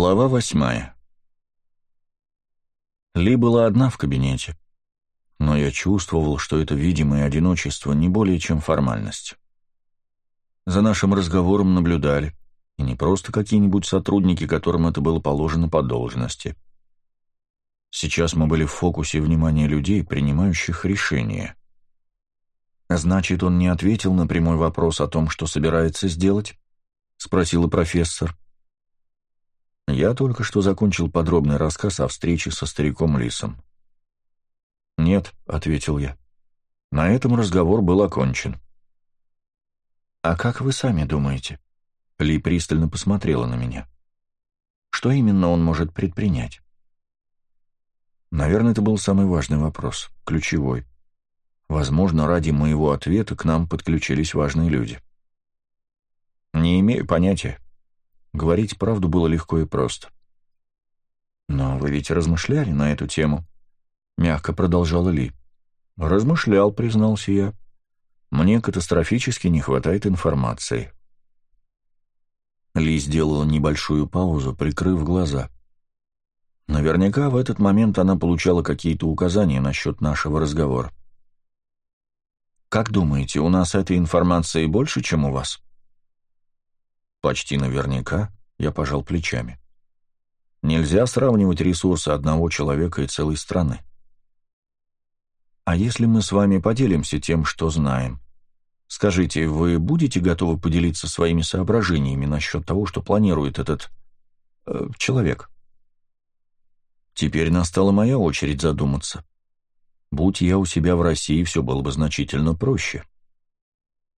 Глава восьмая Ли была одна в кабинете, но я чувствовал, что это видимое одиночество не более чем формальность. За нашим разговором наблюдали, и не просто какие-нибудь сотрудники, которым это было положено по должности. Сейчас мы были в фокусе внимания людей, принимающих решения. «Значит, он не ответил на прямой вопрос о том, что собирается сделать?» — спросила профессор. Я только что закончил подробный рассказ о встрече со стариком Лисом. «Нет», — ответил я. На этом разговор был окончен. «А как вы сами думаете?» Ли пристально посмотрела на меня. «Что именно он может предпринять?» Наверное, это был самый важный вопрос, ключевой. Возможно, ради моего ответа к нам подключились важные люди. «Не имею понятия», Говорить правду было легко и просто. «Но вы ведь размышляли на эту тему?» — мягко продолжала Ли. «Размышлял», — признался я. «Мне катастрофически не хватает информации». Ли сделала небольшую паузу, прикрыв глаза. Наверняка в этот момент она получала какие-то указания насчет нашего разговора. «Как думаете, у нас этой информации больше, чем у вас?» Почти наверняка я пожал плечами. Нельзя сравнивать ресурсы одного человека и целой страны. А если мы с вами поделимся тем, что знаем? Скажите, вы будете готовы поделиться своими соображениями насчет того, что планирует этот... Э, человек? Теперь настала моя очередь задуматься. Будь я у себя в России, все было бы значительно проще.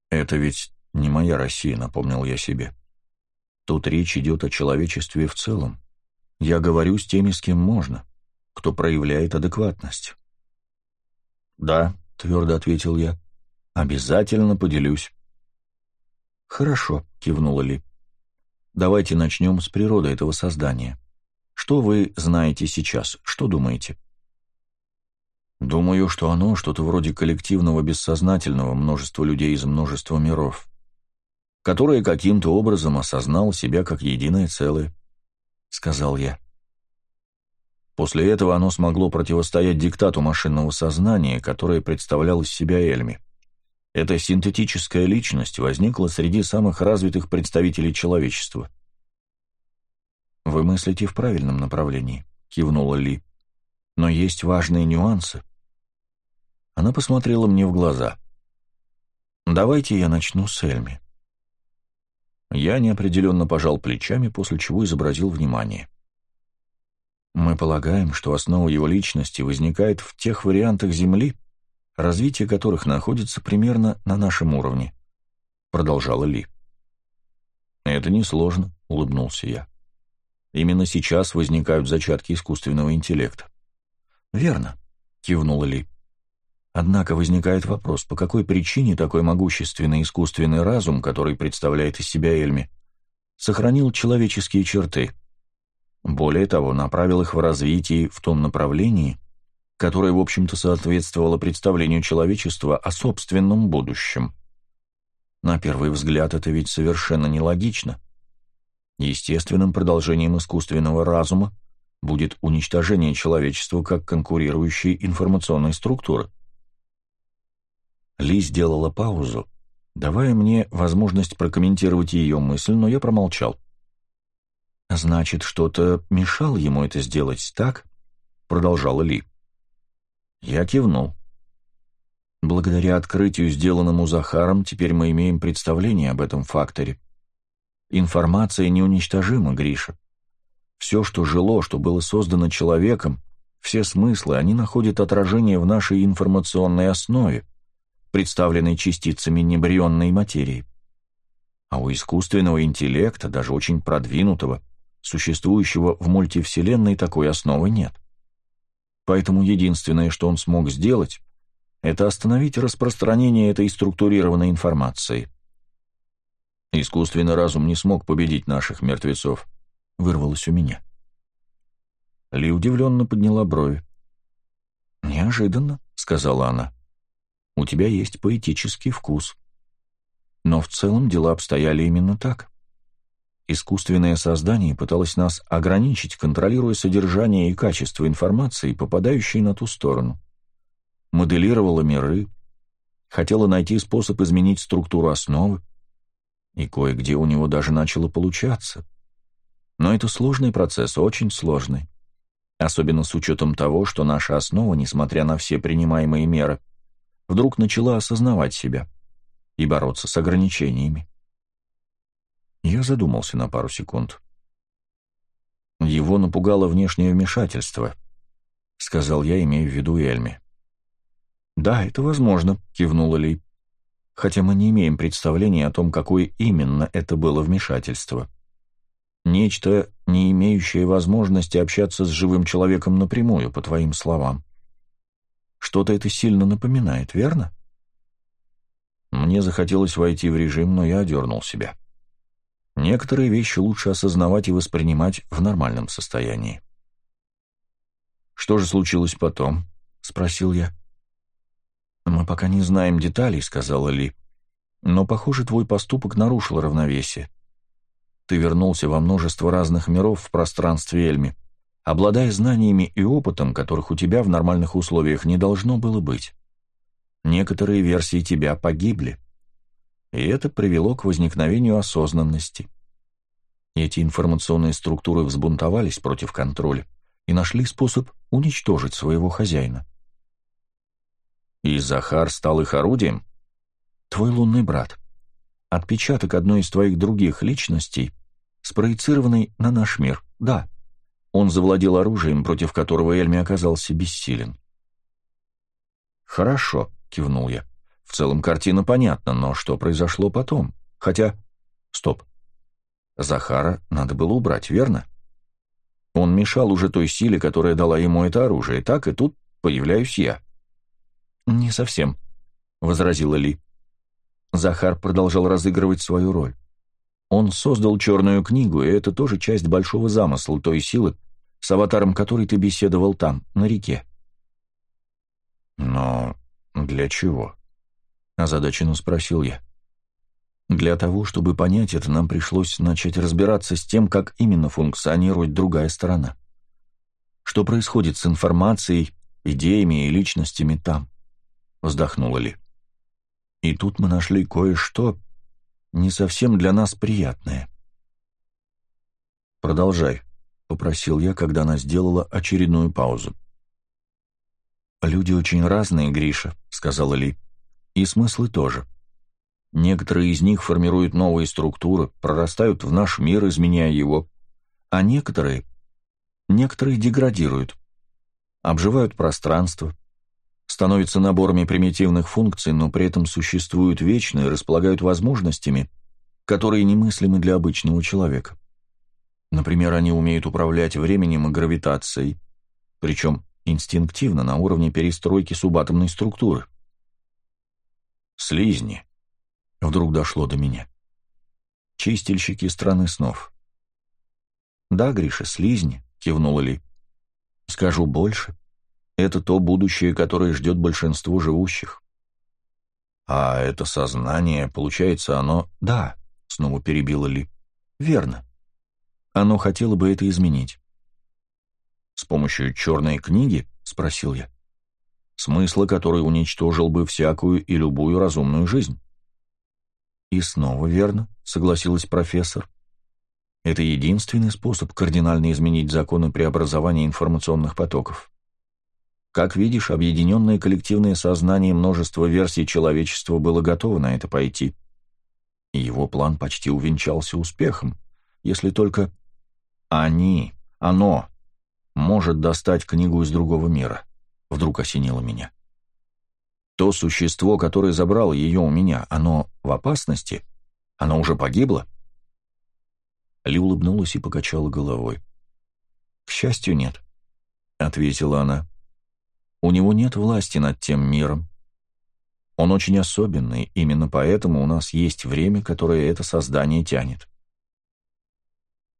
Это ведь не моя Россия, напомнил я себе. Тут речь идет о человечестве в целом. Я говорю с теми, с кем можно, кто проявляет адекватность. «Да», — твердо ответил я, — «обязательно поделюсь». «Хорошо», — кивнула Ли. «Давайте начнем с природы этого создания. Что вы знаете сейчас? Что думаете?» «Думаю, что оно что-то вроде коллективного бессознательного множества людей из множества миров которое каким-то образом осознал себя как единое целое, — сказал я. После этого оно смогло противостоять диктату машинного сознания, которое представляло из себя Эльми. Эта синтетическая личность возникла среди самых развитых представителей человечества. «Вы мыслите в правильном направлении», — кивнула Ли. «Но есть важные нюансы». Она посмотрела мне в глаза. «Давайте я начну с Эльми. Я неопределенно пожал плечами, после чего изобразил внимание. Мы полагаем, что основа его личности возникает в тех вариантах Земли, развитие которых находится примерно на нашем уровне, продолжала Ли. Это несложно, улыбнулся я. Именно сейчас возникают зачатки искусственного интеллекта. Верно, кивнула Ли. Однако возникает вопрос, по какой причине такой могущественный искусственный разум, который представляет из себя Эльми, сохранил человеческие черты. Более того, направил их в развитие в том направлении, которое, в общем-то, соответствовало представлению человечества о собственном будущем. На первый взгляд это ведь совершенно нелогично. Естественным продолжением искусственного разума будет уничтожение человечества как конкурирующей информационной структуры. Ли сделала паузу, давая мне возможность прокомментировать ее мысль, но я промолчал. «Значит, что-то мешало ему это сделать, так?» — продолжала Ли. Я кивнул. Благодаря открытию, сделанному Захаром, теперь мы имеем представление об этом факторе. Информация неуничтожима, Гриша. Все, что жило, что было создано человеком, все смыслы, они находят отражение в нашей информационной основе представленной частицами небрионной материи. А у искусственного интеллекта, даже очень продвинутого, существующего в мультивселенной, такой основы нет. Поэтому единственное, что он смог сделать, это остановить распространение этой структурированной информации. Искусственный разум не смог победить наших мертвецов, вырвалось у меня. Ли удивленно подняла брови. «Неожиданно», — сказала она. У тебя есть поэтический вкус. Но в целом дела обстояли именно так. Искусственное создание пыталось нас ограничить, контролируя содержание и качество информации, попадающей на ту сторону. Моделировало миры, хотело найти способ изменить структуру основы, и кое-где у него даже начало получаться. Но это сложный процесс, очень сложный. Особенно с учетом того, что наша основа, несмотря на все принимаемые меры, вдруг начала осознавать себя и бороться с ограничениями. Я задумался на пару секунд. Его напугало внешнее вмешательство, сказал я, имея в виду Эльми. Да, это возможно, кивнула Ли. Хотя мы не имеем представления о том, какое именно это было вмешательство. Нечто, не имеющее возможности общаться с живым человеком напрямую, по твоим словам. Что-то это сильно напоминает, верно? Мне захотелось войти в режим, но я одернул себя. Некоторые вещи лучше осознавать и воспринимать в нормальном состоянии. «Что же случилось потом?» — спросил я. «Мы пока не знаем деталей», — сказала Ли. «Но, похоже, твой поступок нарушил равновесие. Ты вернулся во множество разных миров в пространстве Эльми, обладая знаниями и опытом, которых у тебя в нормальных условиях не должно было быть. Некоторые версии тебя погибли и это привело к возникновению осознанности. Эти информационные структуры взбунтовались против контроля и нашли способ уничтожить своего хозяина. И Захар стал их орудием? Твой лунный брат. Отпечаток одной из твоих других личностей, спроецированный на наш мир, да. Он завладел оружием, против которого Эльми оказался бессилен. «Хорошо», — кивнул я. В целом картина понятна, но что произошло потом? Хотя... Стоп. Захара надо было убрать, верно? Он мешал уже той силе, которая дала ему это оружие, так и тут появляюсь я. «Не совсем», — возразила Ли. Захар продолжал разыгрывать свою роль. Он создал черную книгу, и это тоже часть большого замысла той силы, с аватаром которой ты беседовал там, на реке. Но для чего? — озадаченно спросил я. Для того, чтобы понять это, нам пришлось начать разбираться с тем, как именно функционирует другая сторона. Что происходит с информацией, идеями и личностями там, вздохнула Ли. И тут мы нашли кое-что не совсем для нас приятное. «Продолжай», — попросил я, когда она сделала очередную паузу. «Люди очень разные, Гриша», — сказала Ли. И смыслы тоже. Некоторые из них формируют новые структуры, прорастают в наш мир, изменяя его, а некоторые... Некоторые деградируют, обживают пространство, становятся наборами примитивных функций, но при этом существуют вечно и располагают возможностями, которые немыслимы для обычного человека. Например, они умеют управлять временем и гравитацией, причем инстинктивно на уровне перестройки субатомной структуры. Слизни. Вдруг дошло до меня. Чистильщики страны снов. «Да, Гриша, слизни», — кивнула Ли. «Скажу больше. Это то будущее, которое ждет большинство живущих». «А это сознание, получается, оно...» «Да», — снова перебила Ли. «Верно. Оно хотело бы это изменить». «С помощью черной книги?» — спросил я смысла который уничтожил бы всякую и любую разумную жизнь. «И снова верно», — согласилась профессор. «Это единственный способ кардинально изменить законы преобразования информационных потоков. Как видишь, объединенное коллективное сознание множества версий человечества было готово на это пойти. И его план почти увенчался успехом, если только они, оно, может достать книгу из другого мира» вдруг осенило меня. То существо, которое забрало ее у меня, оно в опасности? Оно уже погибло? Ли улыбнулась и покачала головой. «К счастью, нет», — ответила она. «У него нет власти над тем миром. Он очень особенный, именно поэтому у нас есть время, которое это создание тянет».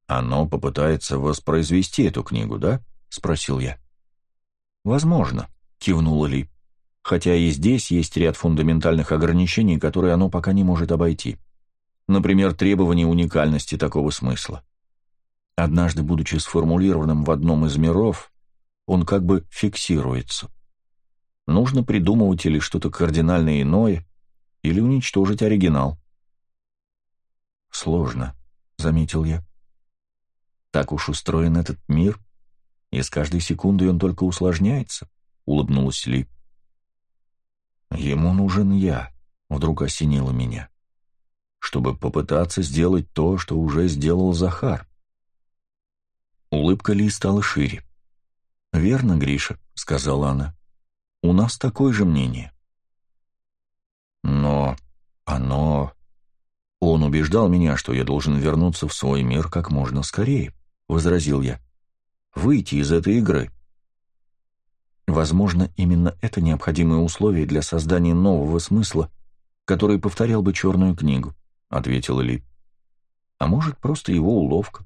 «Оно попытается воспроизвести эту книгу, да?» — спросил я. «Возможно», — кивнула Ли. «Хотя и здесь есть ряд фундаментальных ограничений, которые оно пока не может обойти. Например, требование уникальности такого смысла. Однажды, будучи сформулированным в одном из миров, он как бы фиксируется. Нужно придумывать или что-то кардинально иное, или уничтожить оригинал. «Сложно», — заметил я. «Так уж устроен этот мир, и с каждой секундой он только усложняется», — улыбнулась Ли. «Ему нужен я», — вдруг осенило меня, «чтобы попытаться сделать то, что уже сделал Захар». Улыбка Ли стала шире. «Верно, Гриша», — сказала она. «У нас такое же мнение». «Но оно...» «Он убеждал меня, что я должен вернуться в свой мир как можно скорее», — возразил я. «Выйти из этой игры». Возможно, именно это необходимое условие для создания нового смысла, который повторял бы черную книгу, — ответил Ли. А может, просто его уловка,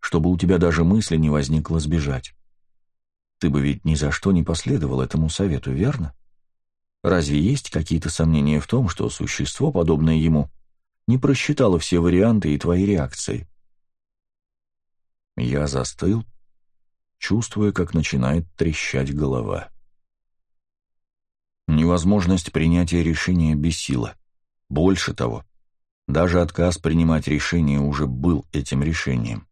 чтобы у тебя даже мысли не возникло сбежать. Ты бы ведь ни за что не последовал этому совету, верно? Разве есть какие-то сомнения в том, что существо, подобное ему, не просчитало все варианты и твои реакции? Я застыл, чувствуя, как начинает трещать голова. Невозможность принятия решения бессила. Больше того, даже отказ принимать решение уже был этим решением.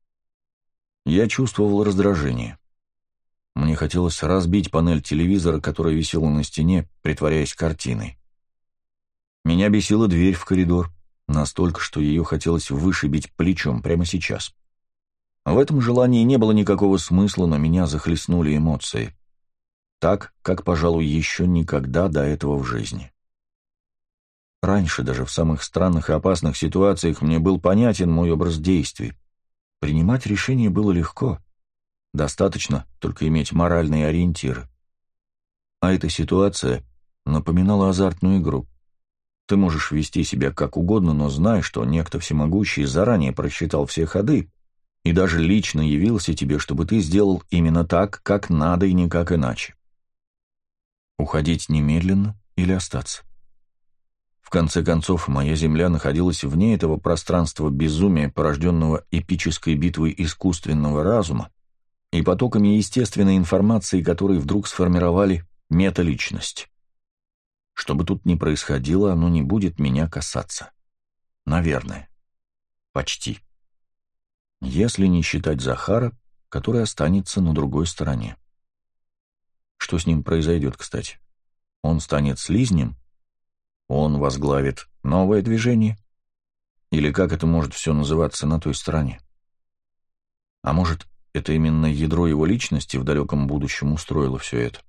Я чувствовал раздражение. Мне хотелось разбить панель телевизора, которая висела на стене, притворяясь картиной. Меня бесила дверь в коридор, настолько, что ее хотелось вышибить плечом прямо сейчас. В этом желании не было никакого смысла, но меня захлестнули эмоции. Так, как, пожалуй, еще никогда до этого в жизни. Раньше, даже в самых странных и опасных ситуациях, мне был понятен мой образ действий. Принимать решение было легко. Достаточно только иметь моральные ориентиры. А эта ситуация напоминала азартную игру. Ты можешь вести себя как угодно, но знай, что некто всемогущий заранее просчитал все ходы и даже лично явился тебе, чтобы ты сделал именно так, как надо и никак иначе. Уходить немедленно или остаться? В конце концов, моя Земля находилась вне этого пространства безумия, порожденного эпической битвой искусственного разума и потоками естественной информации, которые вдруг сформировали металичность. Что бы тут ни происходило, оно не будет меня касаться. Наверное. Почти если не считать Захара, который останется на другой стороне. Что с ним произойдет, кстати? Он станет слизнем? Он возглавит новое движение? Или как это может все называться на той стороне? А может, это именно ядро его личности в далеком будущем устроило все это?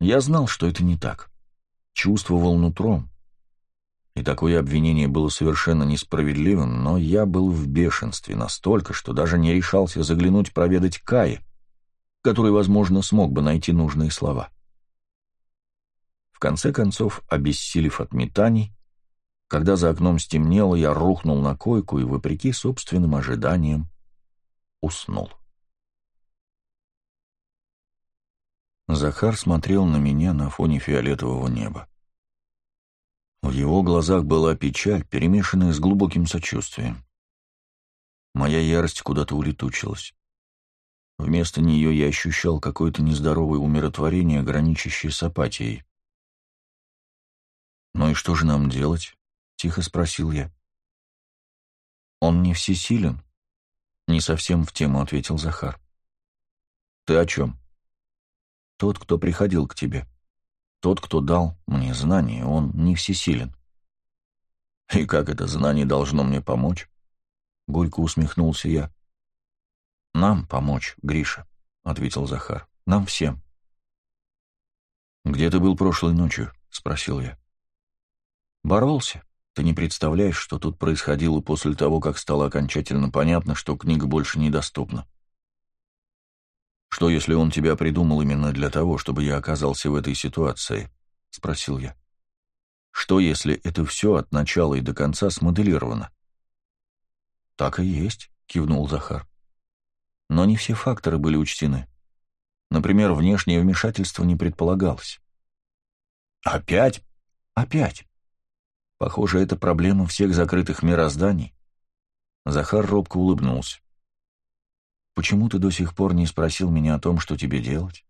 Я знал, что это не так. Чувствовал нутром. И такое обвинение было совершенно несправедливым, но я был в бешенстве настолько, что даже не решался заглянуть проведать Кая, который, возможно, смог бы найти нужные слова. В конце концов, обессилев от метаний, когда за окном стемнело, я рухнул на койку и, вопреки собственным ожиданиям, уснул. Захар смотрел на меня на фоне фиолетового неба. В его глазах была печаль, перемешанная с глубоким сочувствием. Моя ярость куда-то улетучилась. Вместо нее я ощущал какое-то нездоровое умиротворение, граничащее с апатией. «Ну и что же нам делать?» — тихо спросил я. «Он не всесилен?» «Не совсем в тему», — ответил Захар. «Ты о чем?» «Тот, кто приходил к тебе». Тот, кто дал мне знание, он не всесилен. И как это знание должно мне помочь? Горько усмехнулся я. Нам помочь, Гриша, ответил Захар. Нам всем. Где ты был прошлой ночью? спросил я. Боролся. Ты не представляешь, что тут происходило после того, как стало окончательно понятно, что книга больше недоступна. «Что, если он тебя придумал именно для того, чтобы я оказался в этой ситуации?» — спросил я. «Что, если это все от начала и до конца смоделировано?» «Так и есть», — кивнул Захар. «Но не все факторы были учтены. Например, внешнее вмешательство не предполагалось». «Опять?» «Опять. Похоже, это проблема всех закрытых мирозданий. Захар робко улыбнулся. «Почему ты до сих пор не спросил меня о том, что тебе делать?»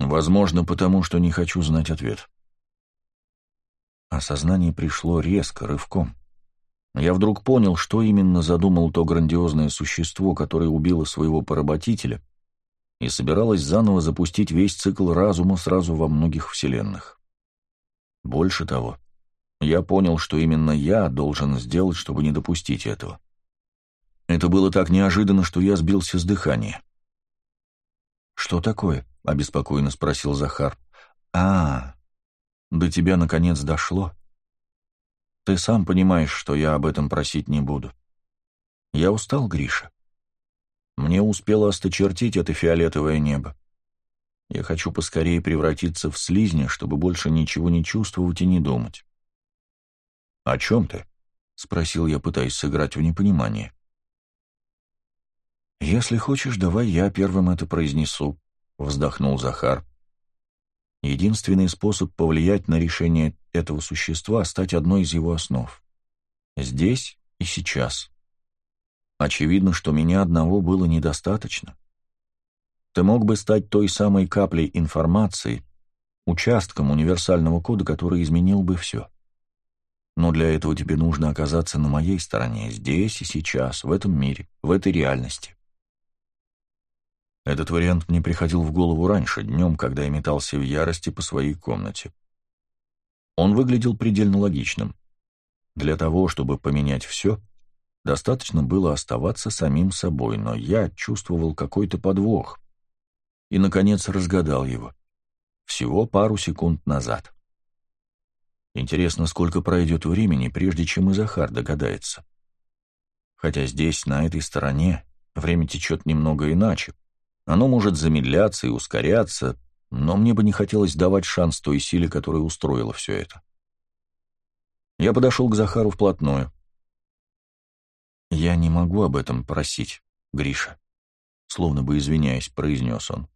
«Возможно, потому что не хочу знать ответ». Осознание пришло резко, рывком. Я вдруг понял, что именно задумал то грандиозное существо, которое убило своего поработителя и собиралось заново запустить весь цикл разума сразу во многих вселенных. Больше того, я понял, что именно я должен сделать, чтобы не допустить этого. Это было так неожиданно, что я сбился с дыхания. «Что такое?» — обеспокоенно спросил Захар. «А, до тебя наконец дошло. Ты сам понимаешь, что я об этом просить не буду. Я устал, Гриша. Мне успело осточертить это фиолетовое небо. Я хочу поскорее превратиться в слизня, чтобы больше ничего не чувствовать и не думать. «О чем ты?» — спросил я, пытаясь сыграть в непонимание. «Если хочешь, давай я первым это произнесу», — вздохнул Захар. «Единственный способ повлиять на решение этого существа — стать одной из его основ. Здесь и сейчас. Очевидно, что меня одного было недостаточно. Ты мог бы стать той самой каплей информации, участком универсального кода, который изменил бы все. Но для этого тебе нужно оказаться на моей стороне, здесь и сейчас, в этом мире, в этой реальности. Этот вариант мне приходил в голову раньше, днем, когда я метался в ярости по своей комнате. Он выглядел предельно логичным. Для того, чтобы поменять все, достаточно было оставаться самим собой, но я чувствовал какой-то подвох и, наконец, разгадал его. Всего пару секунд назад. Интересно, сколько пройдет времени, прежде чем и Захар догадается. Хотя здесь, на этой стороне, время течет немного иначе. Оно может замедляться и ускоряться, но мне бы не хотелось давать шанс той силе, которая устроила все это. Я подошел к Захару вплотную. «Я не могу об этом просить, Гриша», — словно бы извиняясь, произнес он.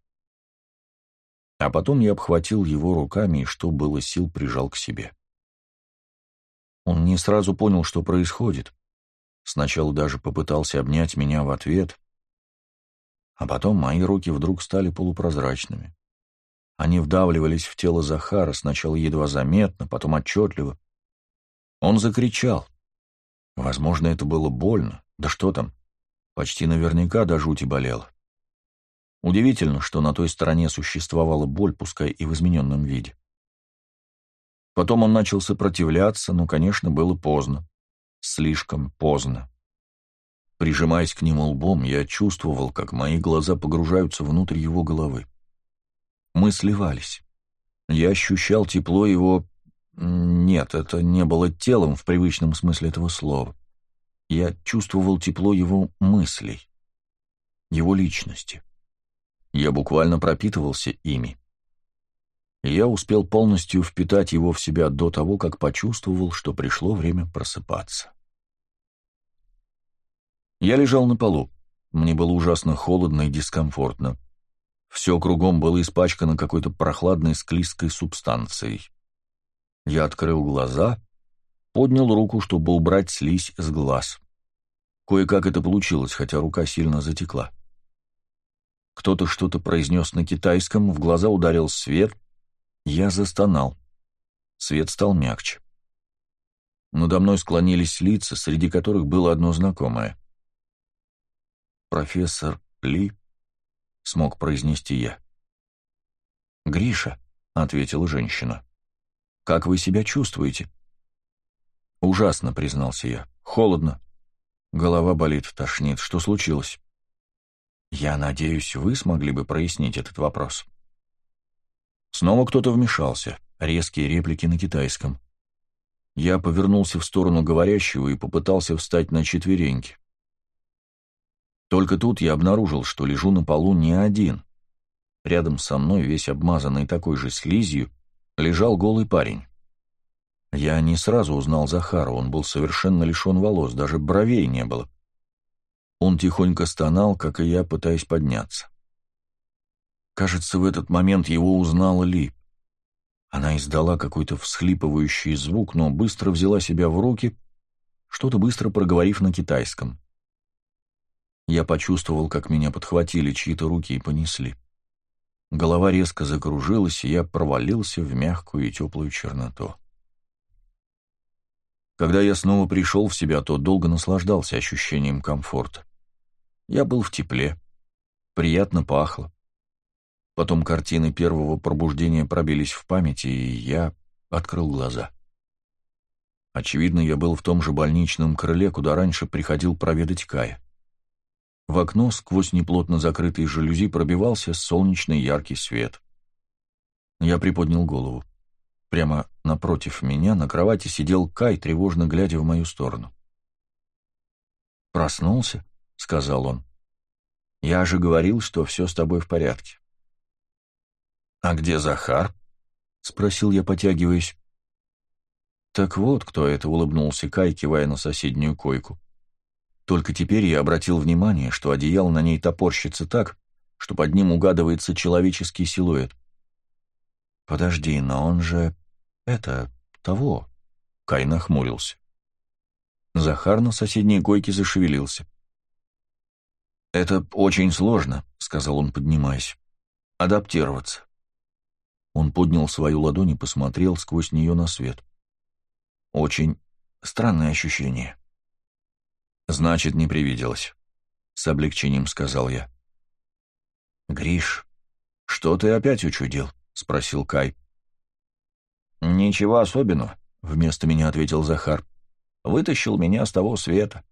А потом я обхватил его руками и, что было сил, прижал к себе. Он не сразу понял, что происходит. Сначала даже попытался обнять меня в ответ. А потом мои руки вдруг стали полупрозрачными. Они вдавливались в тело Захара, сначала едва заметно, потом отчетливо. Он закричал. Возможно, это было больно. Да что там, почти наверняка до жути болело. Удивительно, что на той стороне существовала боль, пускай и в измененном виде. Потом он начал сопротивляться, но, конечно, было поздно. Слишком поздно. Прижимаясь к нему лбом, я чувствовал, как мои глаза погружаются внутрь его головы. Мы сливались. Я ощущал тепло его... Нет, это не было телом в привычном смысле этого слова. Я чувствовал тепло его мыслей, его личности. Я буквально пропитывался ими и я успел полностью впитать его в себя до того, как почувствовал, что пришло время просыпаться. Я лежал на полу. Мне было ужасно холодно и дискомфортно. Все кругом было испачкано какой-то прохладной склизкой субстанцией. Я открыл глаза, поднял руку, чтобы убрать слизь с глаз. Кое-как это получилось, хотя рука сильно затекла. Кто-то что-то произнес на китайском, в глаза ударил свет — я застонал. Свет стал мягче. Надо мной склонились лица, среди которых было одно знакомое. «Профессор Ли?» — смог произнести я. «Гриша», — ответила женщина. «Как вы себя чувствуете?» «Ужасно», — признался я. «Холодно. Голова болит, тошнит. Что случилось?» «Я надеюсь, вы смогли бы прояснить этот вопрос». Снова кто-то вмешался, резкие реплики на китайском. Я повернулся в сторону говорящего и попытался встать на четвереньки. Только тут я обнаружил, что лежу на полу не один. Рядом со мной, весь обмазанный такой же слизью, лежал голый парень. Я не сразу узнал Захара, он был совершенно лишен волос, даже бровей не было. Он тихонько стонал, как и я, пытаясь подняться. Кажется, в этот момент его узнала Ли. Она издала какой-то всхлипывающий звук, но быстро взяла себя в руки, что-то быстро проговорив на китайском. Я почувствовал, как меня подхватили чьи-то руки и понесли. Голова резко закружилась, и я провалился в мягкую и теплую черноту. Когда я снова пришел в себя, то долго наслаждался ощущением комфорта. Я был в тепле, приятно пахло. Потом картины первого пробуждения пробились в памяти, и я открыл глаза. Очевидно, я был в том же больничном крыле, куда раньше приходил проведать Кая. В окно сквозь неплотно закрытые жалюзи пробивался солнечный яркий свет. Я приподнял голову. Прямо напротив меня на кровати сидел Кай, тревожно глядя в мою сторону. «Проснулся?» — сказал он. «Я же говорил, что все с тобой в порядке». «А где Захар?» — спросил я, потягиваясь. «Так вот, кто это», — улыбнулся Кай, кивая на соседнюю койку. Только теперь я обратил внимание, что одеяло на ней топорщится так, что под ним угадывается человеческий силуэт. «Подожди, но он же... это... того...» Кай нахмурился. Захар на соседней койке зашевелился. «Это очень сложно», — сказал он, поднимаясь. «Адаптироваться». Он поднял свою ладонь и посмотрел сквозь нее на свет. «Очень странное ощущение». «Значит, не привиделось», — с облегчением сказал я. «Гриш, что ты опять учудил?» — спросил Кай. «Ничего особенного», — вместо меня ответил Захар. «Вытащил меня с того света,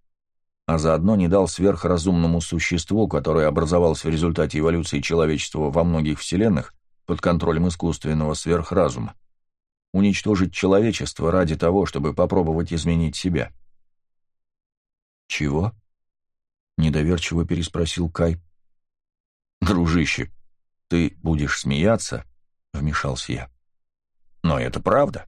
а заодно не дал сверхразумному существу, которое образовалось в результате эволюции человечества во многих вселенных под контролем искусственного сверхразума, уничтожить человечество ради того, чтобы попробовать изменить себя». «Чего?» — недоверчиво переспросил Кай. «Дружище, ты будешь смеяться?» вмешался я. «Но это правда.